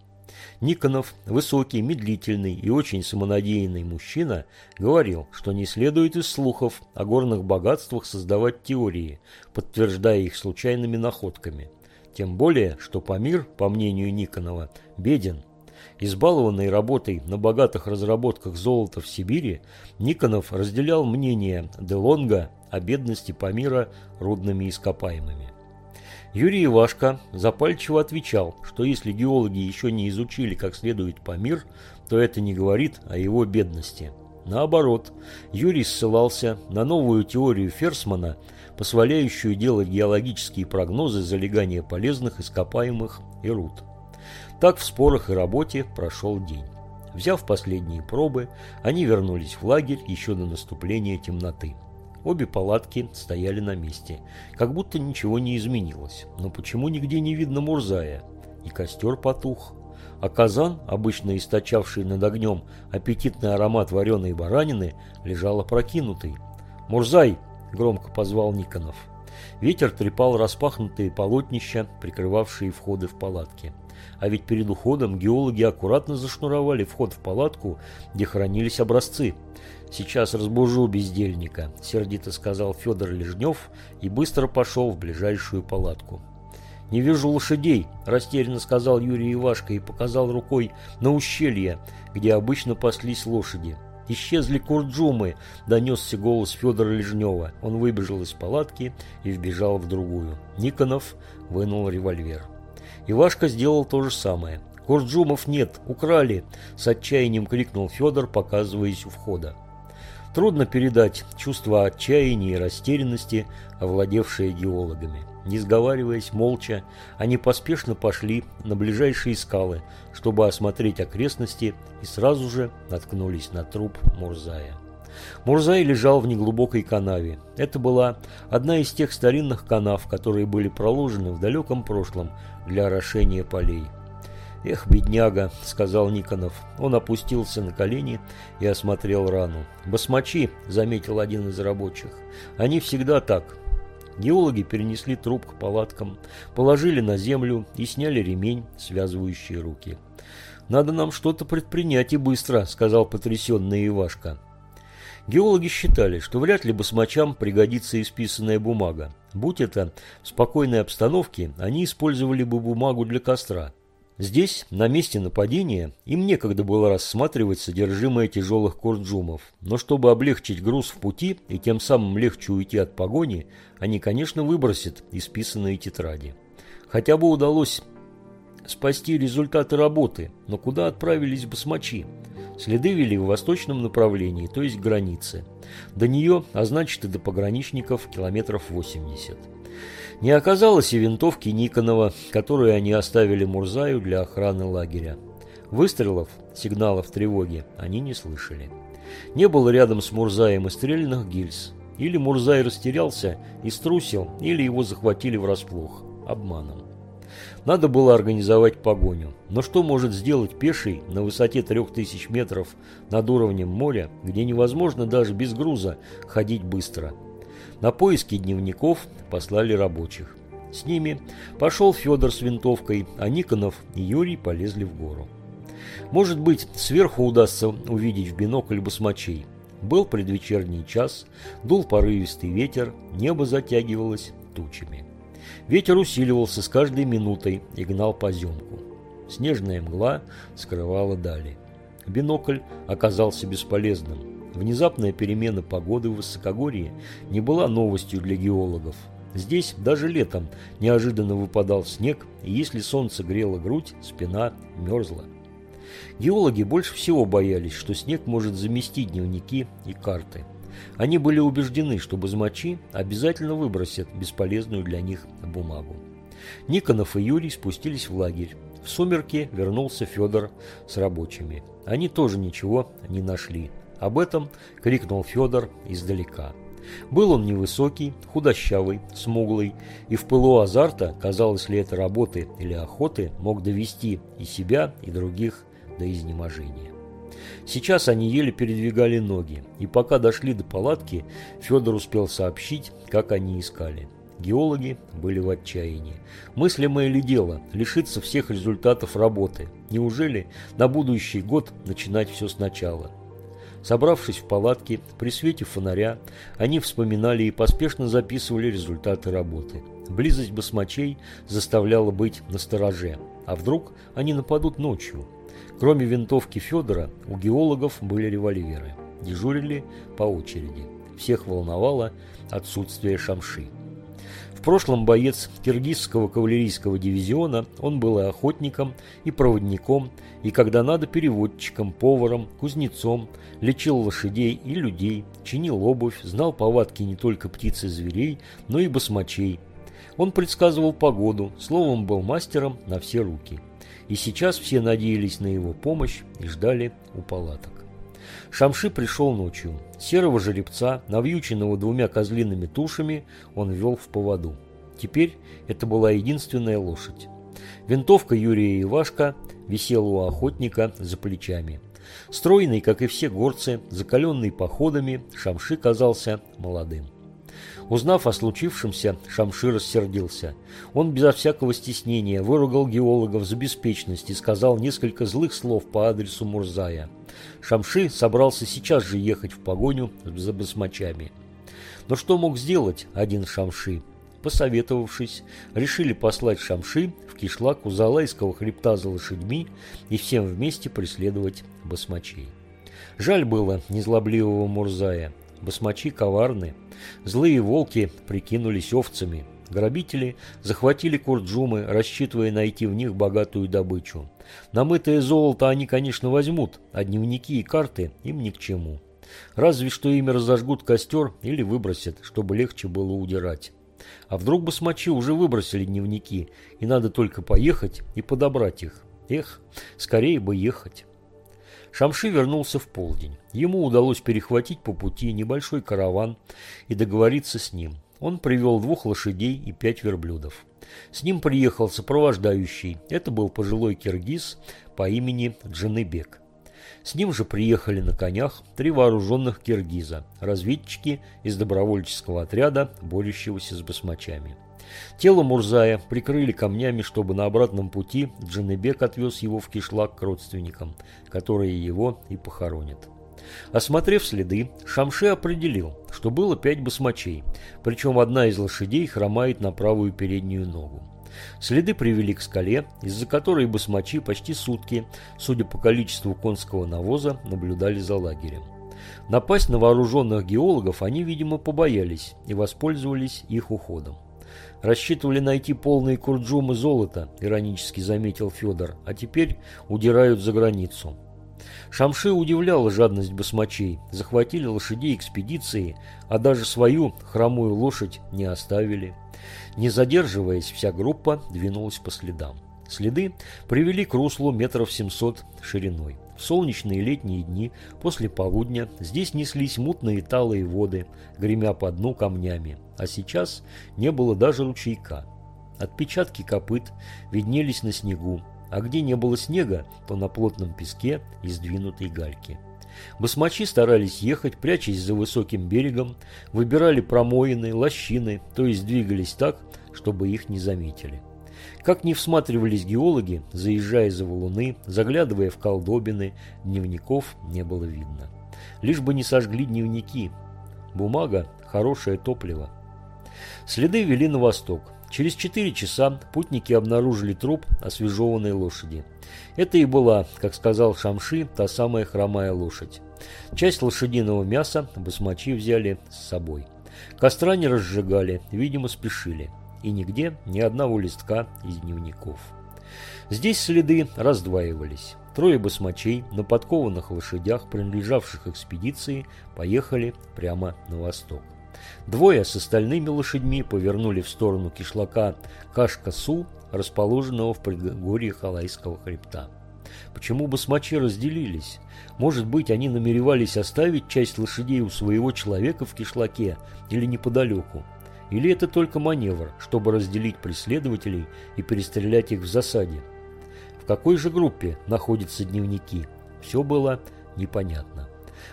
Никонов, высокий, медлительный и очень самонадеянный мужчина, говорил, что не следует из слухов о горных богатствах создавать теории, подтверждая их случайными находками. Тем более, что Памир, по мнению Никонова, беден. Избалованный работой на богатых разработках золота в Сибири, Никонов разделял мнение Делонга о бедности Памира рудными ископаемыми. Юрий Ивашко запальчиво отвечал, что если геологи еще не изучили как следует Памир, то это не говорит о его бедности. Наоборот, Юрий ссылался на новую теорию Ферсмана, позволяющую делать геологические прогнозы залегания полезных ископаемых и руд. Так в спорах и работе прошел день. Взяв последние пробы, они вернулись в лагерь еще до наступления темноты. Обе палатки стояли на месте, как будто ничего не изменилось. Но почему нигде не видно Мурзая? И костер потух. А казан, обычно источавший над огнем аппетитный аромат вареной баранины, лежал опрокинутый. «Мурзай!» – громко позвал Никонов. Ветер трепал распахнутые полотнища, прикрывавшие входы в палатки. А ведь перед уходом геологи аккуратно зашнуровали вход в палатку, где хранились образцы. «Сейчас разбужу бездельника», – сердито сказал Федор Лежнев и быстро пошел в ближайшую палатку. «Не вижу лошадей», – растерянно сказал Юрий Ивашко и показал рукой на ущелье, где обычно паслись лошади. «Исчезли курджумы», – донесся голос Федора Лежнева. Он выбежал из палатки и вбежал в другую. Никонов вынул револьвер. Ивашка сделал то же самое. «Курджумов нет, украли!» – с отчаянием крикнул Федор, показываясь у входа. Трудно передать чувство отчаяния и растерянности, овладевшие геологами. Не сговариваясь, молча, они поспешно пошли на ближайшие скалы, чтобы осмотреть окрестности, и сразу же наткнулись на труп Мурзая. Мурзай лежал в неглубокой канаве. Это была одна из тех старинных канав, которые были проложены в далеком прошлом для орошения полей. «Эх, бедняга», — сказал Никонов. Он опустился на колени и осмотрел рану. «Басмачи», — заметил один из рабочих. «Они всегда так». Геологи перенесли труп к палаткам, положили на землю и сняли ремень, связывающий руки. «Надо нам что-то предпринять и быстро», — сказал потрясенный Ивашка. Геологи считали, что вряд ли басмачам пригодится исписанная бумага. Будь это в спокойной обстановке, они использовали бы бумагу для костра. Здесь, на месте нападения, им некогда было рассматривать содержимое тяжелых курджумов, но чтобы облегчить груз в пути и тем самым легче уйти от погони, они, конечно, выбросят исписанные тетради. Хотя бы удалось спасти результаты работы, но куда отправились басмачи? Следы вели в восточном направлении, то есть границе. До нее, а значит и до пограничников, километров 80. Не оказалось и винтовки Никонова, которую они оставили Мурзаю для охраны лагеря. Выстрелов, сигналов тревоги, они не слышали. Не было рядом с Мурзаем и стрельных гильз. Или Мурзай растерялся и струсил, или его захватили врасплох, обманом. Надо было организовать погоню. Но что может сделать пеший на высоте 3000 метров над уровнем моря, где невозможно даже без груза ходить быстро? На поиски дневников послали рабочих. С ними пошел Федор с винтовкой, а Никонов и Юрий полезли в гору. Может быть, сверху удастся увидеть в бинокль басмачей. Был предвечерний час, дул порывистый ветер, небо затягивалось тучами. Ветер усиливался с каждой минутой и гнал поземку. Снежная мгла скрывала дали. Бинокль оказался бесполезным. Внезапная перемена погоды в высокогорье не была новостью для геологов. Здесь даже летом неожиданно выпадал снег, и если солнце грело грудь, спина мерзла. Геологи больше всего боялись, что снег может заместить дневники и карты. Они были убеждены, что базмачи обязательно выбросят бесполезную для них бумагу. Никонов и Юрий спустились в лагерь. В сумерки вернулся Федор с рабочими. Они тоже ничего не нашли. Об этом крикнул Федор издалека. Был он невысокий, худощавый, смуглый, и в пылу азарта, казалось ли это работы или охоты, мог довести и себя, и других до изнеможения. Сейчас они еле передвигали ноги, и пока дошли до палатки, Федор успел сообщить, как они искали. Геологи были в отчаянии. Мыслимое ли дело лишиться всех результатов работы? Неужели на будущий год начинать все сначала? Собравшись в палатке, при свете фонаря, они вспоминали и поспешно записывали результаты работы. Близость басмачей заставляла быть настороже. А вдруг они нападут ночью? Кроме винтовки Федора, у геологов были револьверы. Дежурили по очереди. Всех волновало отсутствие шамши прошлом боец киргизского кавалерийского дивизиона, он был и охотником, и проводником, и когда надо переводчиком, поваром, кузнецом, лечил лошадей и людей, чинил обувь, знал повадки не только птиц и зверей, но и басмачей. Он предсказывал погоду, словом был мастером на все руки. и сейчас все надеялись на его помощь и ждали у палаток. Шамши пришел ночью. Серого жеребца, навьюченного двумя козлиными тушами, он вел в поводу. Теперь это была единственная лошадь. Винтовка Юрия Ивашка висела у охотника за плечами. Стройный, как и все горцы, закаленный походами, Шамши казался молодым. Узнав о случившемся, Шамши рассердился. Он безо всякого стеснения выругал геологов за беспечность и сказал несколько злых слов по адресу Мурзая. Шамши собрался сейчас же ехать в погоню за басмачами. Но что мог сделать один Шамши? Посоветовавшись, решили послать Шамши в кишлак у Залайского хребта за лошадьми и всем вместе преследовать басмачей. Жаль было незлобливого Мурзая. Басмачи коварны. Злые волки прикинулись овцами. Грабители захватили курджумы, рассчитывая найти в них богатую добычу. Намытое золото они, конечно, возьмут, а дневники и карты им ни к чему. Разве что ими разожгут костер или выбросят, чтобы легче было удирать. А вдруг басмачи уже выбросили дневники, и надо только поехать и подобрать их. Эх, скорее бы ехать. Шамши вернулся в полдень. Ему удалось перехватить по пути небольшой караван и договориться с ним. Он привел двух лошадей и пять верблюдов. С ним приехал сопровождающий. Это был пожилой киргиз по имени Джаныбек. С ним же приехали на конях три вооруженных киргиза, разведчики из добровольческого отряда, борющегося с басмачами. Тело Мурзая прикрыли камнями, чтобы на обратном пути Джанебек отвез его в кишлак к родственникам, которые его и похоронят. Осмотрев следы, Шамши определил, что было пять басмачей, причем одна из лошадей хромает на правую переднюю ногу. Следы привели к скале, из-за которой басмачи почти сутки, судя по количеству конского навоза, наблюдали за лагерем. Напасть на вооруженных геологов они, видимо, побоялись и воспользовались их уходом. Рассчитывали найти полные курджумы золота, иронически заметил Федор, а теперь удирают за границу. Шамши удивляла жадность басмачей, захватили лошадей экспедиции, а даже свою хромую лошадь не оставили. Не задерживаясь, вся группа двинулась по следам. Следы привели к руслу метров 700 шириной. В солнечные летние дни после полудня здесь неслись мутные талые воды, гремя по дну камнями, а сейчас не было даже ручейка. Отпечатки копыт виднелись на снегу, а где не было снега, то на плотном песке и сдвинутой гальки. Басмачи старались ехать, прячась за высоким берегом, выбирали промоины, лощины, то есть двигались так, чтобы их не заметили. Как не всматривались геологи, заезжая за валуны, заглядывая в колдобины, дневников не было видно. Лишь бы не сожгли дневники. Бумага – хорошее топливо. Следы вели на восток. Через четыре часа путники обнаружили труп освежеванной лошади. Это и была, как сказал Шамши, та самая хромая лошадь. Часть лошадиного мяса басмачи взяли с собой. Костра не разжигали, видимо, спешили. И нигде ни одного листка из дневников. Здесь следы раздваивались. Трое басмачей на подкованных лошадях, принадлежавших экспедиции, поехали прямо на восток. Двое с остальными лошадьми повернули в сторону кишлака Кашкасу, расположенного в предгорье Халайского хребта. Почему басмачи разделились? Может быть, они намеревались оставить часть лошадей у своего человека в кишлаке или неподалеку? Или это только маневр, чтобы разделить преследователей и перестрелять их в засаде? В какой же группе находятся дневники? Все было непонятно.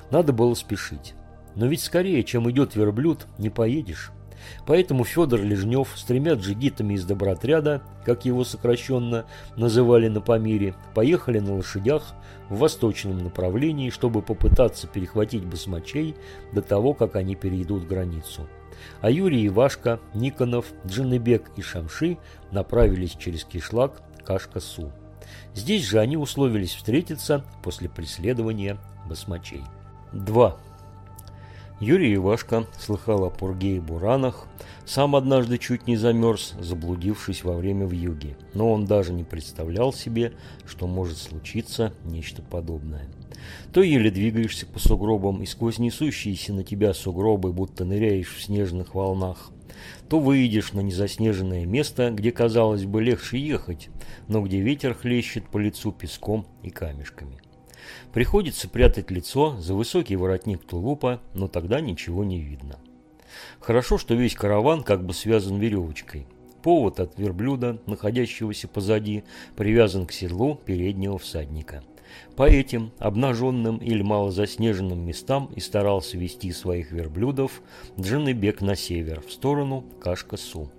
Надо было спешить. Но ведь скорее, чем идет верблюд, не поедешь. Поэтому Федор Лежнев с тремя джигитами из добротряда, как его сокращенно называли на Памире, поехали на лошадях в восточном направлении, чтобы попытаться перехватить басмачей до того, как они перейдут границу. А Юрий Ивашка, Никонов, Джаныбек и Шамши направились через Кишлак к Ашкасу. Здесь же они условились встретиться после преследования басмачей. 2. Юрий Ивашко слыхал о пурге и буранах, сам однажды чуть не замерз, заблудившись во время вьюги, но он даже не представлял себе, что может случиться нечто подобное. То еле двигаешься по сугробам, и сквозь несущиеся на тебя сугробы, будто ныряешь в снежных волнах, то выйдешь на незаснеженное место, где, казалось бы, легче ехать, но где ветер хлещет по лицу песком и камешками. Приходится прятать лицо за высокий воротник тулупа, но тогда ничего не видно. Хорошо, что весь караван как бы связан веревочкой. Повод от верблюда, находящегося позади, привязан к седлу переднего всадника. По этим обнаженным или малозаснеженным местам и старался вести своих верблюдов Джаныбек на север, в сторону Кашка-Су.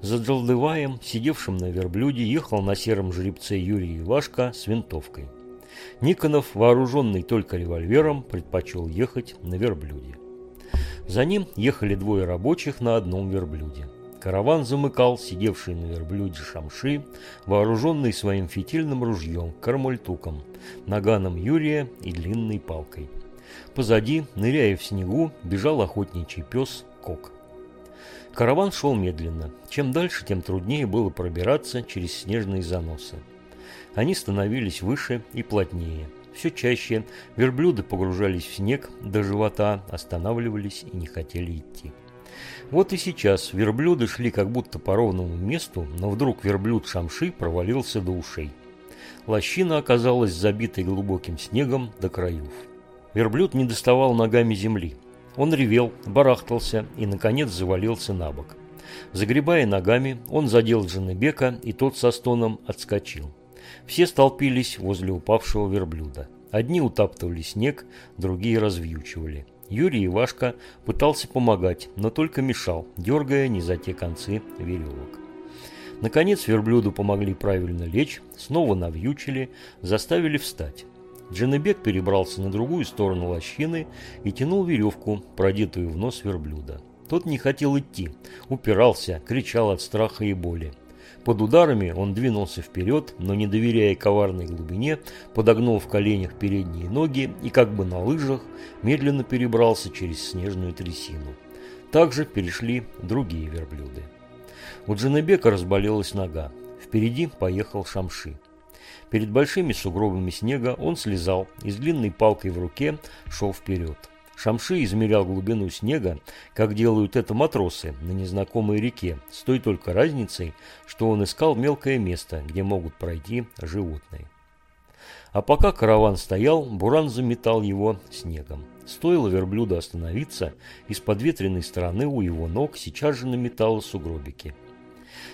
За Джалдываем, сидевшим на верблюде, ехал на сером жеребце Юрий Ивашка с винтовкой. Никонов, вооруженный только револьвером, предпочел ехать на верблюде. За ним ехали двое рабочих на одном верблюде. Караван замыкал сидевший на верблюде Шамши, вооруженный своим фитильным ружьем, кармальтуком, наганом Юрия и длинной палкой. Позади, ныряя в снегу, бежал охотничий пес Кок. Караван шел медленно. Чем дальше, тем труднее было пробираться через снежные заносы. Они становились выше и плотнее. Все чаще верблюды погружались в снег до живота, останавливались и не хотели идти. Вот и сейчас верблюды шли как будто по ровному месту, но вдруг верблюд Шамши провалился до ушей. Лощина оказалась забитой глубоким снегом до краев. Верблюд не доставал ногами земли. Он ревел, барахтался и, наконец, завалился на бок. Загребая ногами, он задел Джанебека, и тот со стоном отскочил. Все столпились возле упавшего верблюда. Одни утаптывали снег, другие развьючивали. Юрий Ивашка пытался помогать, но только мешал, дергая не за те концы веревок. Наконец верблюду помогли правильно лечь, снова навьючили, заставили встать. Джанебек перебрался на другую сторону лощины и тянул веревку, продетую в нос верблюда. Тот не хотел идти, упирался, кричал от страха и боли. Под ударами он двинулся вперед, но не доверяя коварной глубине, подогнул в коленях передние ноги и как бы на лыжах медленно перебрался через снежную трясину. Также перешли другие верблюды. У Джанебека разболелась нога. Впереди поехал Шамши. Перед большими сугробами снега он слезал и с длинной палкой в руке шел вперед. Шамши измерял глубину снега, как делают это матросы на незнакомой реке, с той только разницей, что он искал мелкое место, где могут пройти животные. А пока караван стоял, Буран заметал его снегом. Стоило верблюду остановиться, из подветренной стороны у его ног сейчас же наметало сугробики.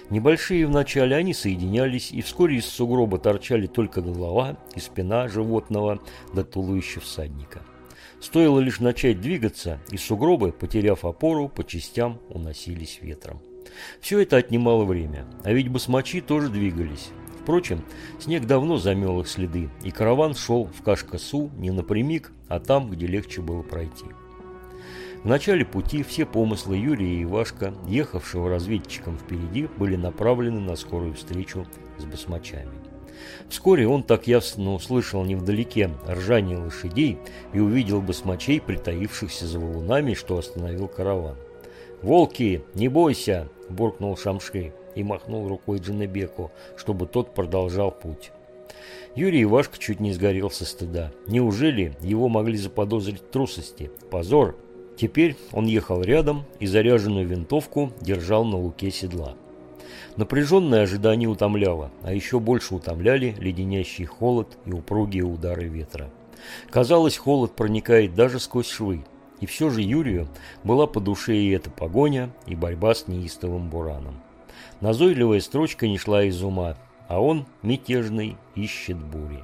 Небольшие вначале они соединялись, и вскоре из сугроба торчали только голова и спина животного до туловища всадника. Стоило лишь начать двигаться, и сугробы, потеряв опору, по частям уносились ветром. Все это отнимало время, а ведь басмачи тоже двигались. Впрочем, снег давно замел их следы, и караван шел в Кашкасу не напрямик, а там, где легче было пройти. В начале пути все помыслы Юрия и Ивашка, ехавшего разведчиком впереди, были направлены на скорую встречу с басмачами. Вскоре он так ясно услышал невдалеке ржание лошадей и увидел басмачей, притаившихся за валунами, что остановил караван. «Волки, не бойся!» – буркнул Шамши и махнул рукой Джанебеку, чтобы тот продолжал путь. Юрий Ивашка чуть не сгорел со стыда. Неужели его могли заподозрить трусости? Позор! Теперь он ехал рядом и заряженную винтовку держал на луке седла. Напряженное ожидание утомляло, а еще больше утомляли леденящий холод и упругие удары ветра. Казалось, холод проникает даже сквозь швы, и все же Юрию была по душе и эта погоня, и борьба с неистовым бураном. Назойливая строчка не шла из ума, а он, мятежный, ищет бури.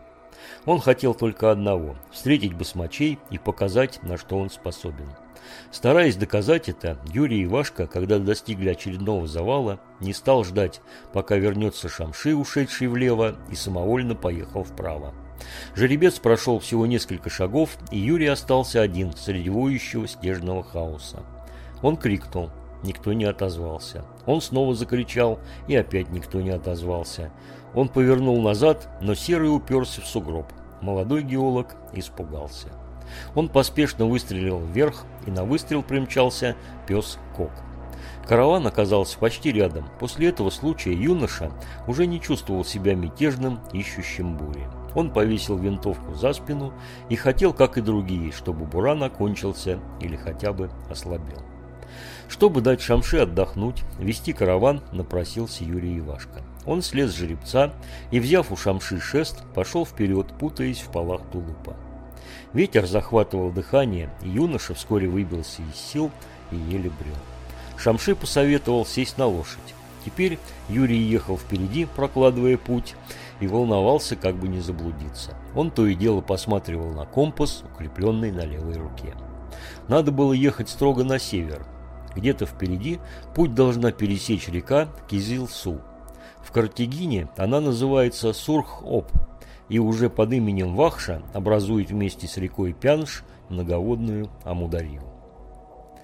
Он хотел только одного – встретить басмачей и показать, на что он способен – Стараясь доказать это, Юрий и Вашка, когда достигли очередного завала, не стал ждать, пока вернется Шамши, ушедший влево, и самовольно поехал вправо. Жеребец прошел всего несколько шагов, и Юрий остался один среди воющего снежного хаоса. Он крикнул. Никто не отозвался. Он снова закричал, и опять никто не отозвался. Он повернул назад, но Серый уперся в сугроб. Молодой геолог испугался. Он поспешно выстрелил вверх, и на выстрел примчался пес Кок. Караван оказался почти рядом. После этого случая юноша уже не чувствовал себя мятежным, ищущим бури. Он повесил винтовку за спину и хотел, как и другие, чтобы буран окончился или хотя бы ослабел. Чтобы дать Шамши отдохнуть, вести караван напросился Юрий Ивашко. Он слез с жеребца и, взяв у Шамши шест, пошел вперед, путаясь в полах тулупа. Ветер захватывал дыхание, и юноша вскоре выбился из сил и еле брел. Шамши посоветовал сесть на лошадь. Теперь Юрий ехал впереди, прокладывая путь, и волновался, как бы не заблудиться. Он то и дело посматривал на компас, укрепленный на левой руке. Надо было ехать строго на север. Где-то впереди путь должна пересечь река Кизил-Су. Картегине она называется Сурх-Оп и уже под именем Вахша образует вместе с рекой Пянш многоводную Амударью.